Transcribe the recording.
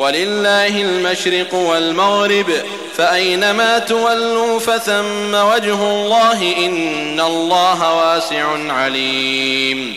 ولله المشرق والمغرب فأينما تولوا فثم وجه الله إن الله واسع عليم.